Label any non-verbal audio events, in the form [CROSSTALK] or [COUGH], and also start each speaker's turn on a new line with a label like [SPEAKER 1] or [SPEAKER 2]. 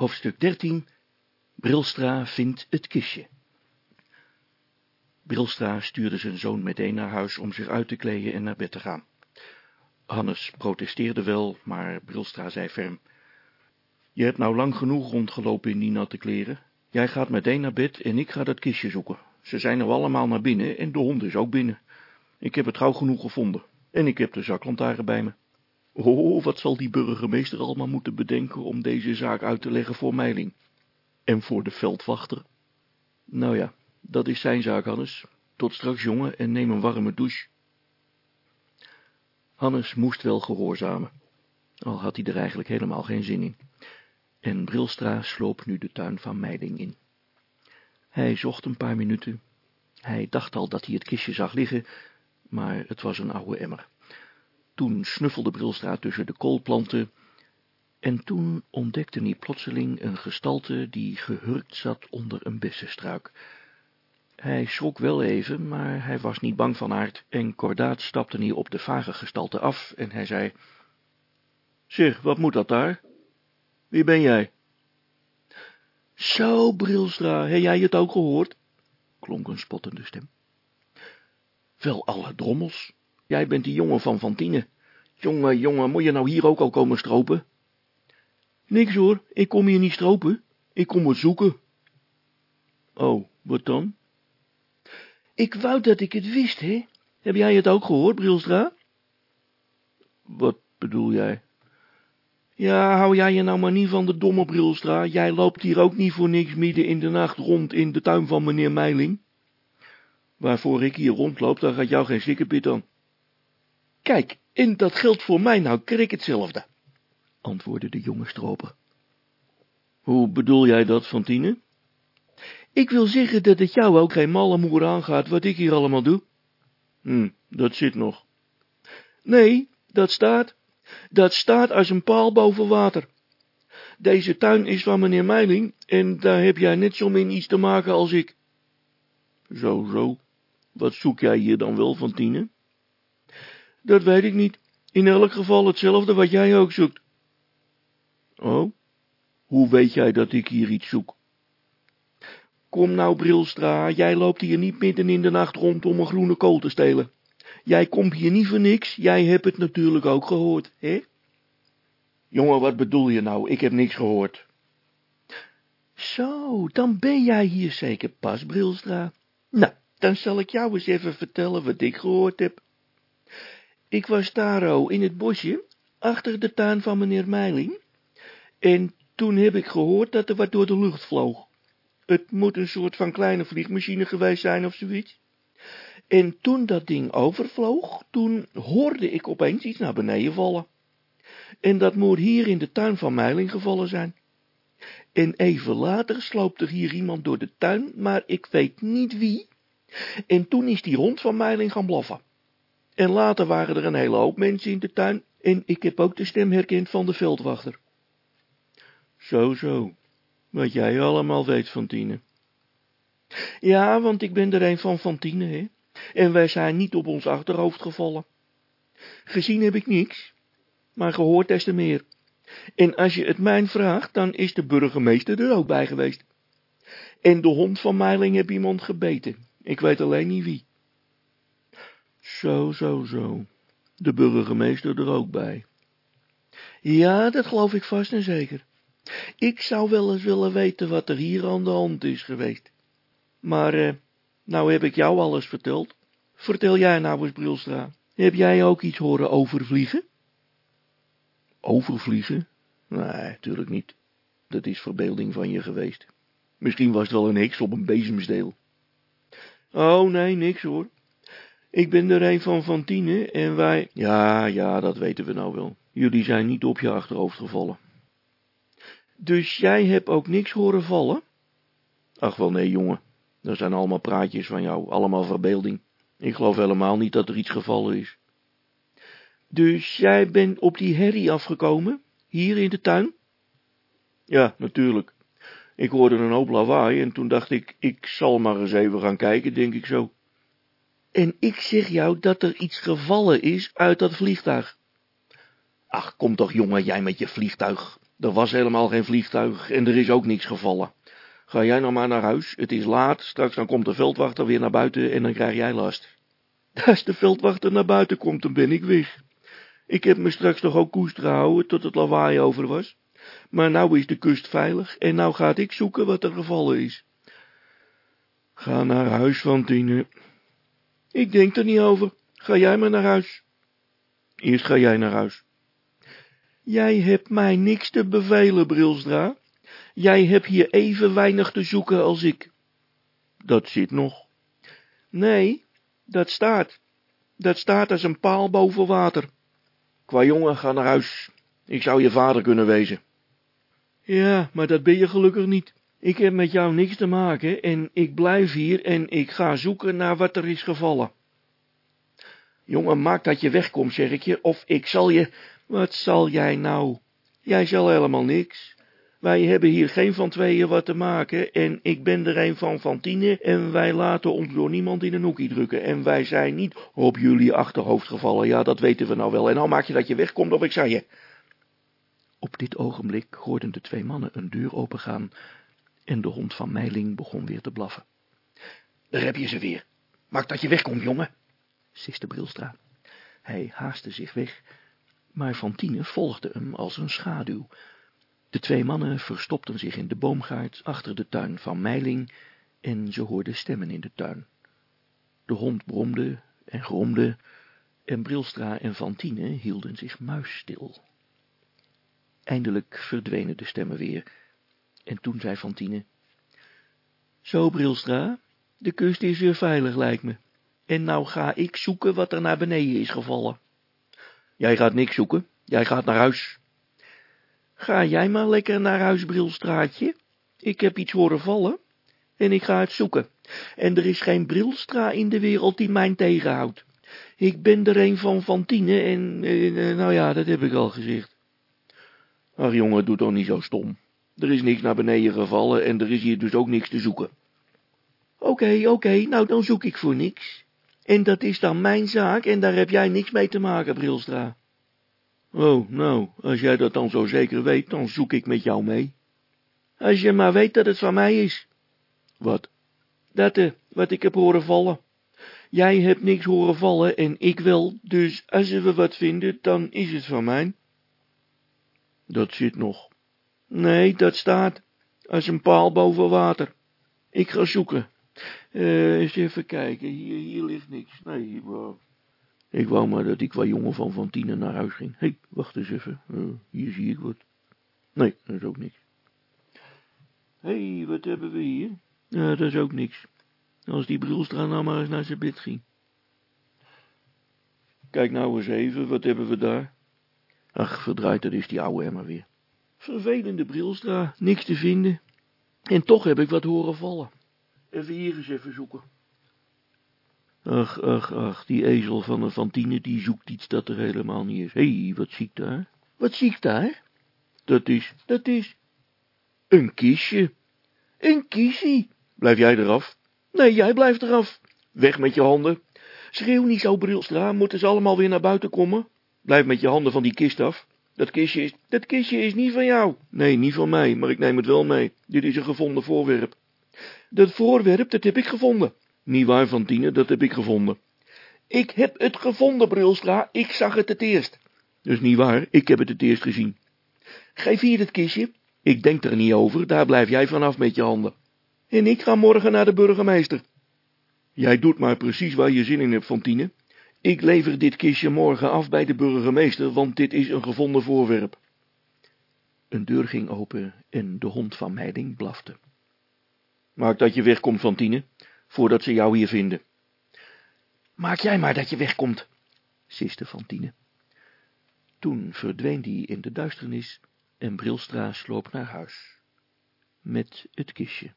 [SPEAKER 1] Hoofdstuk 13 Brilstra vindt het kistje. Brilstra stuurde zijn zoon meteen naar huis om zich uit te kleden en naar bed te gaan. Hannes protesteerde wel, maar Brilstra zei ferm. Je hebt nou lang genoeg rondgelopen in die natte kleren. Jij gaat meteen naar bed en ik ga dat kistje zoeken. Ze zijn er allemaal naar binnen en de hond is ook binnen. Ik heb het gauw genoeg gevonden en ik heb de zaklantaarn bij me. Oh, wat zal die burgemeester allemaal moeten bedenken om deze zaak uit te leggen voor Meiling. En voor de veldwachter. Nou ja, dat is zijn zaak, Hannes. Tot straks, jongen, en neem een warme douche. Hannes moest wel gehoorzamen, al had hij er eigenlijk helemaal geen zin in. En Brilstra sloop nu de tuin van Meiling in. Hij zocht een paar minuten. Hij dacht al dat hij het kistje zag liggen, maar het was een oude emmer. Toen snuffelde Brilstra tussen de koolplanten, en toen ontdekte hij plotseling een gestalte die gehurkt zat onder een bessenstruik. Hij schrok wel even, maar hij was niet bang van aard, en kordaat stapte hij op de vage gestalte af, en hij zei, Zeg, wat moet dat daar? Wie ben jij? Zo, Brilstra, heb jij het ook gehoord? klonk een spottende stem. Wel alle drommels, jij bent die jongen van Fantine. Jongen, jongen, moet je nou hier ook al komen stropen? Niks hoor, ik kom hier niet stropen, ik kom wat zoeken. Oh, wat dan? Ik wou dat ik het wist, hè? Heb jij het ook gehoord, Brilstra? Wat bedoel jij? Ja, hou jij je nou maar niet van de domme Brilstra, jij loopt hier ook niet voor niks midden in de nacht rond in de tuin van meneer Meiling. Waarvoor ik hier rondloop, daar gaat jou geen sikkepit aan. Kijk, en dat geldt voor mij nou krik hetzelfde, antwoordde de jonge stroper. Hoe bedoel jij dat, Fantine? Ik wil zeggen dat het jou ook geen malle moer aangaat wat ik hier allemaal doe. Hm, dat zit nog. Nee, dat staat. Dat staat als een paal boven water. Deze tuin is van meneer Meiling, en daar heb jij net zo min iets te maken als ik. Zo, zo. Wat zoek jij hier dan wel, Fantine? Dat weet ik niet. In elk geval hetzelfde wat jij ook zoekt. Oh, hoe weet jij dat ik hier iets zoek? Kom nou, Brilstra, jij loopt hier niet midden in de nacht rond om een groene kool te stelen. Jij komt hier niet voor niks, jij hebt het natuurlijk ook gehoord, hè? Jongen, wat bedoel je nou? Ik heb niks gehoord. Zo, dan ben jij hier zeker pas, Brilstra. Nou, dan zal ik jou eens even vertellen wat ik gehoord heb. Ik was daar oh, in het bosje, achter de tuin van meneer Meiling, en toen heb ik gehoord dat er wat door de lucht vloog. Het moet een soort van kleine vliegmachine geweest zijn of zoiets. En toen dat ding overvloog, toen hoorde ik opeens iets naar beneden vallen. En dat moet hier in de tuin van Meiling gevallen zijn. En even later sloop er hier iemand door de tuin, maar ik weet niet wie. En toen is die hond van Meiling gaan blaffen. En later waren er een hele hoop mensen in de tuin, en ik heb ook de stem herkend van de veldwachter. Zo, zo, wat jij allemaal weet, Fantine. Ja, want ik ben er een van Fantine, hè, en wij zijn niet op ons achterhoofd gevallen. Gezien heb ik niks, maar gehoord des te meer. En als je het mij vraagt, dan is de burgemeester er ook bij geweest. En de hond van Meiling heb iemand gebeten, ik weet alleen niet wie. Zo, zo, zo, de burgemeester er ook bij. Ja, dat geloof ik vast en zeker. Ik zou wel eens willen weten wat er hier aan de hand is geweest. Maar, eh, nou heb ik jou alles verteld. Vertel jij nou eens, Brilstra, heb jij ook iets horen overvliegen? Overvliegen? Nee, natuurlijk niet. Dat is verbeelding van je geweest. Misschien was het wel een heks op een bezemsteel. Oh, nee, niks hoor. Ik ben er een van Fantine en wij... Ja, ja, dat weten we nou wel. Jullie zijn niet op je achterhoofd gevallen. Dus jij hebt ook niks horen vallen? Ach wel nee, jongen. Dat zijn allemaal praatjes van jou, allemaal verbeelding. Ik geloof helemaal niet dat er iets gevallen is. Dus jij bent op die herrie afgekomen, hier in de tuin? Ja, natuurlijk. Ik hoorde een hoop lawaai en toen dacht ik, ik zal maar eens even gaan kijken, denk ik zo. En ik zeg jou dat er iets gevallen is uit dat vliegtuig. Ach, kom toch, jongen, jij met je vliegtuig. Er was helemaal geen vliegtuig en er is ook niks gevallen. Ga jij nou maar naar huis, het is laat, straks dan komt de veldwachter weer naar buiten en dan krijg jij last. [LAUGHS] Als de veldwachter naar buiten komt, dan ben ik weg. Ik heb me straks nog ook koest gehouden tot het lawaai over was. Maar nou is de kust veilig en nou gaat ik zoeken wat er gevallen is. Ga naar huis, Fantine. Ik denk er niet over. Ga jij maar naar huis. Eerst ga jij naar huis. Jij hebt mij niks te bevelen, Brilstra. Jij hebt hier even weinig te zoeken als ik. Dat zit nog. Nee, dat staat. Dat staat als een paal boven water. Qua jongen, ga naar huis. Ik zou je vader kunnen wezen. Ja, maar dat ben je gelukkig niet. Ik heb met jou niks te maken en ik blijf hier en ik ga zoeken naar wat er is gevallen. Jongen, maak dat je wegkomt, zeg ik je, of ik zal je... Wat zal jij nou? Jij zal helemaal niks. Wij hebben hier geen van tweeën wat te maken en ik ben er een van Fantine en wij laten ons door niemand in een hoekje drukken en wij zijn niet op jullie achterhoofd gevallen, ja dat weten we nou wel en nou maak je dat je wegkomt of ik zei je. Op dit ogenblik hoorden de twee mannen een deur opengaan en de hond van Meiling begon weer te blaffen. Daar heb je ze weer. Maak dat je wegkomt, jongen, siste Brilstra. Hij haastte zich weg, maar Fantine volgde hem als een schaduw. De twee mannen verstopten zich in de boomgaard achter de tuin van Meiling en ze hoorden stemmen in de tuin. De hond bromde en gromde en Brilstra en Fantine hielden zich muisstil. Eindelijk verdwenen de stemmen weer en toen zei Fantine, Zo, Brilstra, de kust is weer veilig, lijkt me. En nou ga ik zoeken wat er naar beneden is gevallen. Jij gaat niks zoeken, jij gaat naar huis. Ga jij maar lekker naar huis, Brilstraatje. Ik heb iets horen vallen en ik ga het zoeken. En er is geen Brilstra in de wereld die mij tegenhoudt. Ik ben er een van Fantine en, en, nou ja, dat heb ik al gezegd. Ach jongen, doe toch niet zo stom. Er is niks naar beneden gevallen en er is hier dus ook niks te zoeken. Oké, oké, nou dan zoek ik voor niks. En dat is dan mijn zaak en daar heb jij niks mee te maken, Brilstra. Oh, nou, als jij dat dan zo zeker weet, dan zoek ik met jou mee. Als je maar weet dat het van mij is. Wat? Dat, eh, wat ik heb horen vallen. Jij hebt niks horen vallen en ik wel, dus als we wat vinden, dan is het van mij. Dat zit nog. Nee, dat staat als een paal boven water. Ik ga zoeken. Uh, eens even kijken, hier, hier ligt niks. Nee. Ik wou maar dat ik qua jongen van Fantine naar huis ging. Hé, hey, wacht eens even, uh, hier zie ik wat. Nee, dat is ook niks. Hé, hey, wat hebben we hier? Ja, dat is ook niks. Als die brilstra nou maar eens naar zijn bed ging. Kijk nou eens even, wat hebben we daar? Ach, verdraaid, dat is die oude emmer weer. Vervelende brilstra, niks te vinden. En toch heb ik wat horen vallen. Even hier eens even zoeken. Ach, ach, ach, die ezel van een Fantine, die zoekt iets dat er helemaal niet is. Hé, hey, wat zie ik daar? Wat zie ik daar? Dat is, dat is... Een kistje. Een kistje. Blijf jij eraf? Nee, jij blijft eraf. Weg met je handen. Schreeuw niet zo, Brilstra, moeten ze allemaal weer naar buiten komen? Blijf met je handen van die kist af. Dat kistje is, dat kistje is niet van jou. Nee, niet van mij, maar ik neem het wel mee. Dit is een gevonden voorwerp. Dat voorwerp, dat heb ik gevonden. Niet waar, Fantine, dat heb ik gevonden. Ik heb het gevonden, Brilstra, ik zag het het eerst. Is niet waar, ik heb het het eerst gezien. Geef hier het kistje. Ik denk er niet over, daar blijf jij vanaf met je handen. En ik ga morgen naar de burgemeester. Jij doet maar precies waar je zin in hebt, Fantine. Ik lever dit kistje morgen af bij de burgemeester, want dit is een gevonden voorwerp. Een deur ging open en de hond van Meiding blafte. Maak dat je wegkomt, Fantine, voordat ze jou hier vinden. Maak jij maar dat je wegkomt, siste Fantine. Toen verdween die in de duisternis en Brilstra sloop naar huis, met het kistje.